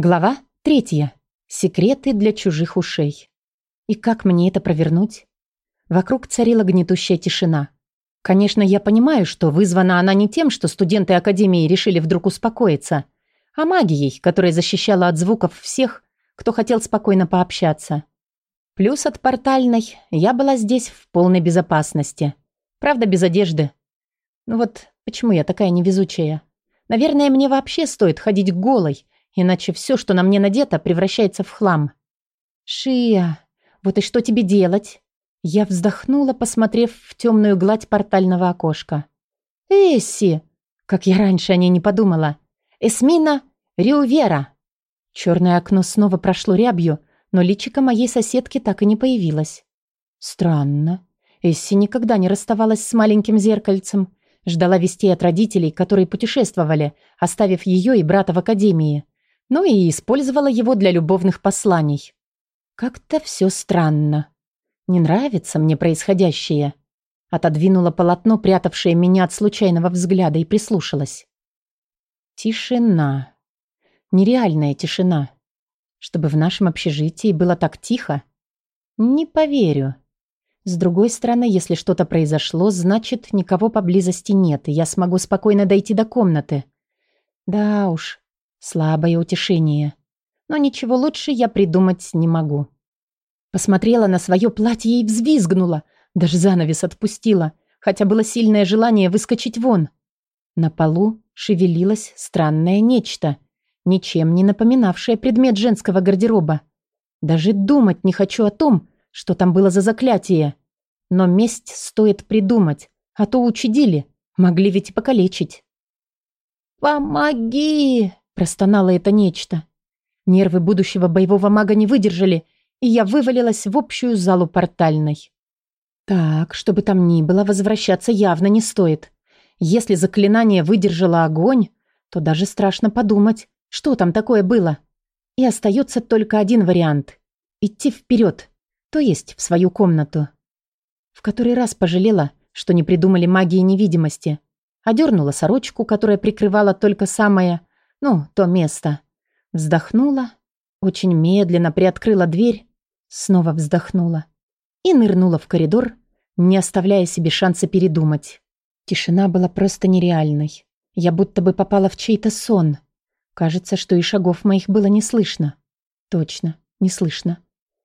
Глава третья. Секреты для чужих ушей. И как мне это провернуть? Вокруг царила гнетущая тишина. Конечно, я понимаю, что вызвана она не тем, что студенты Академии решили вдруг успокоиться, а магией, которая защищала от звуков всех, кто хотел спокойно пообщаться. Плюс от портальной я была здесь в полной безопасности. Правда, без одежды. Ну вот почему я такая невезучая? Наверное, мне вообще стоит ходить голой, Иначе все, что на мне надето, превращается в хлам. «Шия, вот и что тебе делать?» Я вздохнула, посмотрев в темную гладь портального окошка. «Эсси!» Как я раньше о ней не подумала. «Эсмина Риувера!» Черное окно снова прошло рябью, но личико моей соседки так и не появилось. Странно. Эсси никогда не расставалась с маленьким зеркальцем. Ждала вестей от родителей, которые путешествовали, оставив ее и брата в академии ну и использовала его для любовных посланий. Как-то все странно. Не нравится мне происходящее. Отодвинула полотно, прятавшее меня от случайного взгляда, и прислушалась. Тишина. Нереальная тишина. Чтобы в нашем общежитии было так тихо? Не поверю. С другой стороны, если что-то произошло, значит, никого поблизости нет, и я смогу спокойно дойти до комнаты. Да уж, Слабое утешение. Но ничего лучше я придумать не могу. Посмотрела на свое платье и взвизгнула. Даже занавес отпустила, хотя было сильное желание выскочить вон. На полу шевелилось странное нечто, ничем не напоминавшее предмет женского гардероба. Даже думать не хочу о том, что там было за заклятие. Но месть стоит придумать, а то учудили, могли ведь и покалечить. «Помоги!» Простонало это нечто. Нервы будущего боевого мага не выдержали, и я вывалилась в общую залу портальной. Так, чтобы там ни было, возвращаться явно не стоит. Если заклинание выдержало огонь, то даже страшно подумать, что там такое было. И остается только один вариант — идти вперед, то есть в свою комнату. В который раз пожалела, что не придумали магии невидимости. Одернула сорочку, которая прикрывала только самое ну, то место. Вздохнула, очень медленно приоткрыла дверь, снова вздохнула и нырнула в коридор, не оставляя себе шанса передумать. Тишина была просто нереальной. Я будто бы попала в чей-то сон. Кажется, что и шагов моих было не слышно. Точно, не слышно.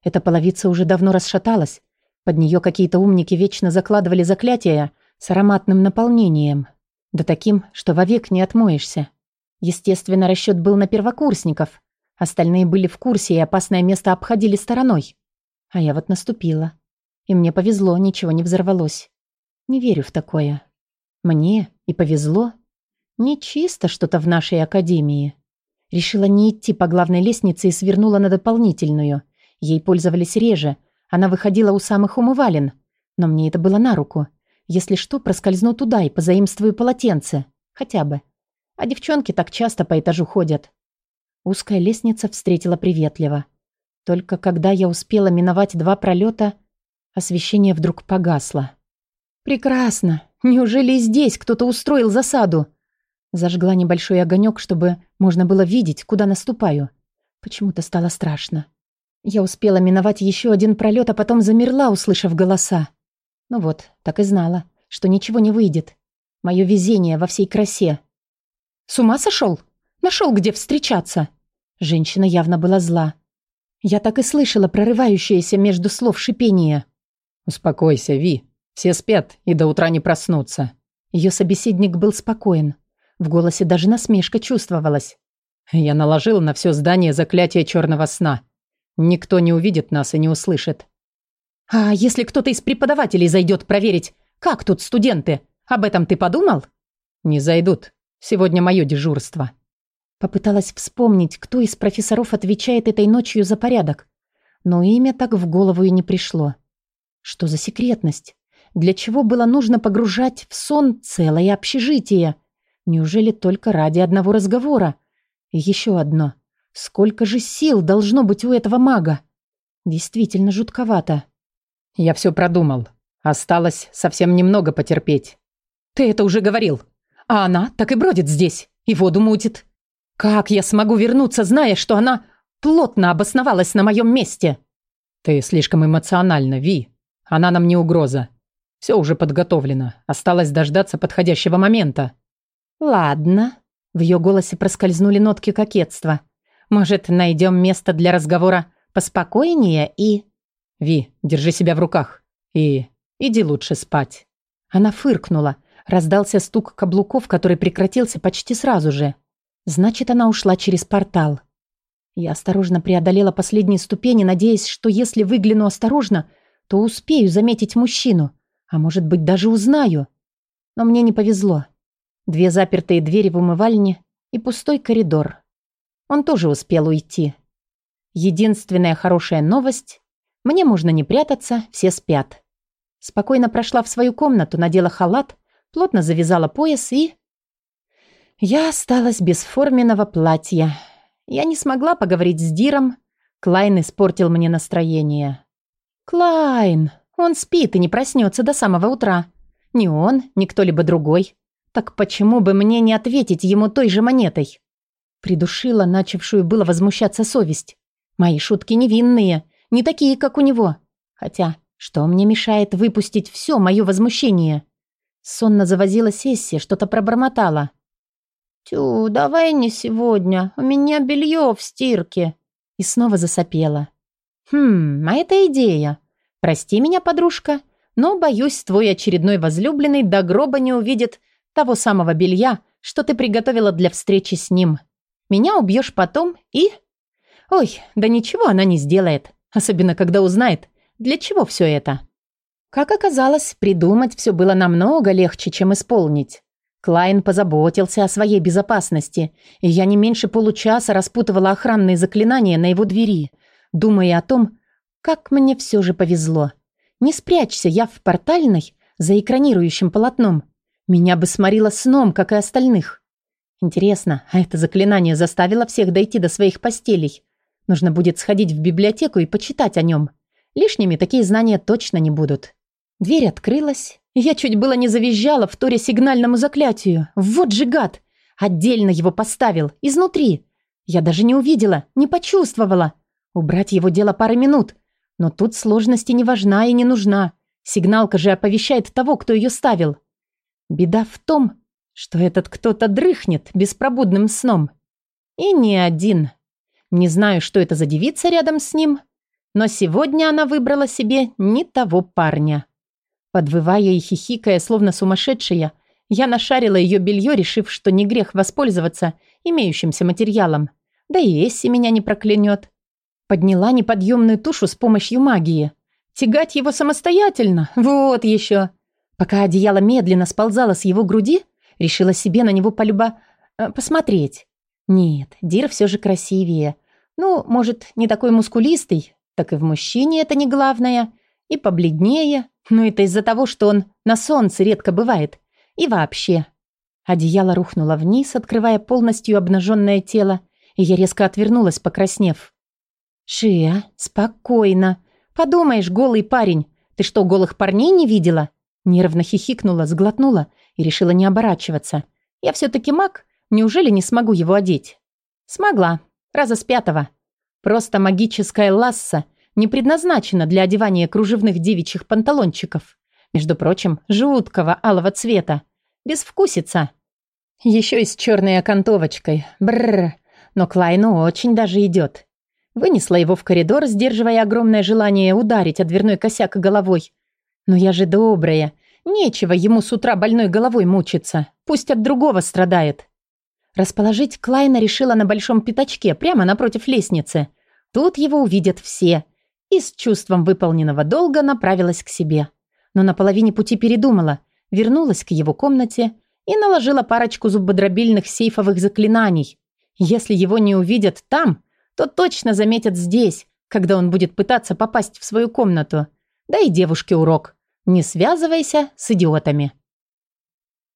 Эта половица уже давно расшаталась. Под нее какие-то умники вечно закладывали заклятия с ароматным наполнением. Да таким, что вовек не отмоешься. Естественно, расчет был на первокурсников. Остальные были в курсе и опасное место обходили стороной. А я вот наступила. И мне повезло, ничего не взорвалось. Не верю в такое. Мне и повезло. Не чисто что-то в нашей академии. Решила не идти по главной лестнице и свернула на дополнительную. Ей пользовались реже. Она выходила у самых умывалин. Но мне это было на руку. Если что, проскользну туда и позаимствую полотенце. Хотя бы. А девчонки так часто по этажу ходят. Узкая лестница встретила приветливо. Только когда я успела миновать два пролета, освещение вдруг погасло. «Прекрасно! Неужели здесь кто-то устроил засаду?» Зажгла небольшой огонек, чтобы можно было видеть, куда наступаю. Почему-то стало страшно. Я успела миновать еще один пролет, а потом замерла, услышав голоса. Ну вот, так и знала, что ничего не выйдет. Мое везение во всей красе. С ума сошел? Нашел, где встречаться?» Женщина явно была зла. Я так и слышала прорывающееся между слов шипение. «Успокойся, Ви. Все спят и до утра не проснутся». Ее собеседник был спокоен. В голосе даже насмешка чувствовалась. «Я наложил на все здание заклятие черного сна. Никто не увидит нас и не услышит». «А если кто-то из преподавателей зайдет проверить, как тут студенты? Об этом ты подумал?» «Не зайдут. Сегодня мое дежурство». Попыталась вспомнить, кто из профессоров отвечает этой ночью за порядок. Но имя так в голову и не пришло. Что за секретность? Для чего было нужно погружать в сон целое общежитие? Неужели только ради одного разговора? Еще одно. Сколько же сил должно быть у этого мага? Действительно жутковато. Я все продумал. Осталось совсем немного потерпеть. Ты это уже говорил. А она так и бродит здесь, и воду мутит. Как я смогу вернуться, зная, что она плотно обосновалась на моем месте? Ты слишком эмоциональна, Ви. Она нам не угроза. Все уже подготовлено. Осталось дождаться подходящего момента. Ладно. В ее голосе проскользнули нотки кокетства. Может, найдем место для разговора поспокойнее и... Ви, держи себя в руках. И иди лучше спать. Она фыркнула. Раздался стук каблуков, который прекратился почти сразу же. Значит, она ушла через портал. Я осторожно преодолела последние ступени, надеясь, что если выгляну осторожно, то успею заметить мужчину, а может быть, даже узнаю. Но мне не повезло. Две запертые двери в умывальне и пустой коридор. Он тоже успел уйти. Единственная хорошая новость – мне можно не прятаться, все спят. Спокойно прошла в свою комнату, надела халат, плотно завязала пояс и... Я осталась без форменного платья. Я не смогла поговорить с Диром. Клайн испортил мне настроение. Клайн! Он спит и не проснется до самого утра. Ни он, ни кто-либо другой. Так почему бы мне не ответить ему той же монетой? Придушила начавшую было возмущаться совесть. Мои шутки невинные, не такие, как у него. Хотя, что мне мешает выпустить все мое возмущение? Сонно завозила сессия, что-то пробормотала. «Тю, давай не сегодня, у меня белье в стирке». И снова засопела. «Хм, а это идея. Прости меня, подружка, но, боюсь, твой очередной возлюбленный до гроба не увидит того самого белья, что ты приготовила для встречи с ним. Меня убьешь потом и...» «Ой, да ничего она не сделает, особенно когда узнает, для чего все это». Как оказалось, придумать все было намного легче, чем исполнить. Клайн позаботился о своей безопасности, и я не меньше получаса распутывала охранные заклинания на его двери, думая о том, как мне все же повезло. Не спрячься я в портальной за экранирующим полотном. Меня бы сморило сном, как и остальных. Интересно, а это заклинание заставило всех дойти до своих постелей? Нужно будет сходить в библиотеку и почитать о нем. Лишними такие знания точно не будут. Дверь открылась, я чуть было не завизжала в торе сигнальному заклятию. Вот же гад! Отдельно его поставил, изнутри. Я даже не увидела, не почувствовала. Убрать его дело пары минут. Но тут сложности не важна и не нужна. Сигналка же оповещает того, кто ее ставил. Беда в том, что этот кто-то дрыхнет беспробудным сном. И не один. Не знаю, что это за девица рядом с ним, но сегодня она выбрала себе не того парня. Подвывая и хихикая, словно сумасшедшая, я нашарила ее белье, решив, что не грех воспользоваться имеющимся материалом. Да и Эсси меня не проклянет. Подняла неподъемную тушу с помощью магии. Тягать его самостоятельно? Вот еще. Пока одеяло медленно сползало с его груди, решила себе на него полюба... Э, посмотреть. Нет, Дир все же красивее. Ну, может, не такой мускулистый, так и в мужчине это не главное. И побледнее, но это из-за того, что он на солнце редко бывает. И вообще. Одеяло рухнуло вниз, открывая полностью обнаженное тело, и я резко отвернулась, покраснев. «Шия, спокойно. Подумаешь, голый парень. Ты что, голых парней не видела?» Нервно хихикнула, сглотнула и решила не оборачиваться. «Я все-таки маг. Неужели не смогу его одеть?» «Смогла. Раза с пятого. Просто магическая ласса не предназначена для одевания кружевных девичьих панталончиков. Между прочим, жуткого алого цвета. Безвкусица. Еще и с черной окантовочкой. Бррр. Но Клайну очень даже идет. Вынесла его в коридор, сдерживая огромное желание ударить о дверной косяк головой. Но я же добрая. Нечего ему с утра больной головой мучиться. Пусть от другого страдает. Расположить Клайна решила на большом пятачке, прямо напротив лестницы. Тут его увидят все и с чувством выполненного долга направилась к себе. Но на половине пути передумала, вернулась к его комнате и наложила парочку зубодробильных сейфовых заклинаний. Если его не увидят там, то точно заметят здесь, когда он будет пытаться попасть в свою комнату. Да и девушке урок. Не связывайся с идиотами.